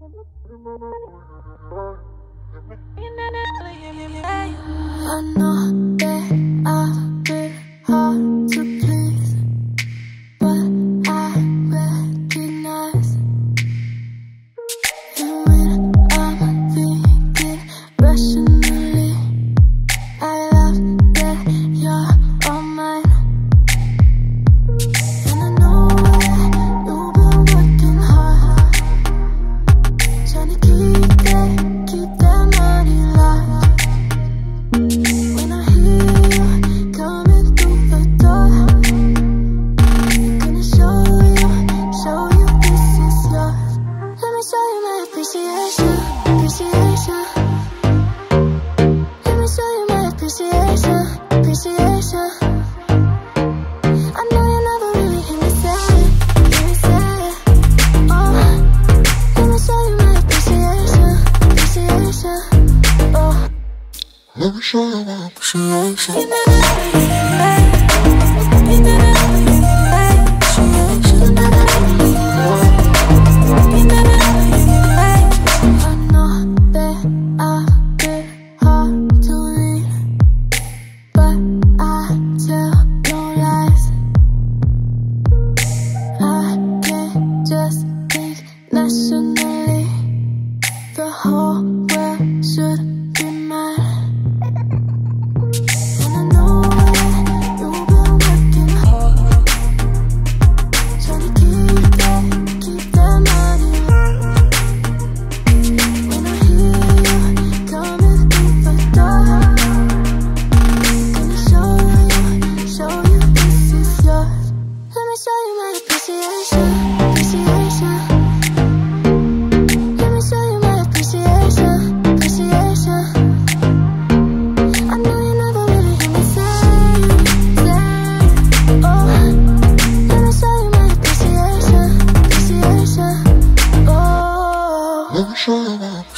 Have a funny appreciation, appreciation. Let me show you my appreciation, appreciation. I know you never really hear me say hear me say. Oh, let me show you my appreciation, appreciation. Oh, let me show you my appreciation.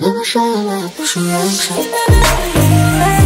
Let me show you what I'm saying.